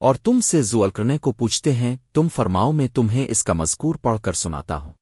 اور تم سے زول کرنے کو پوچھتے ہیں، تم فرماؤ میں تمہیں اس کا مذکور پڑھ کر سناتا ہوں۔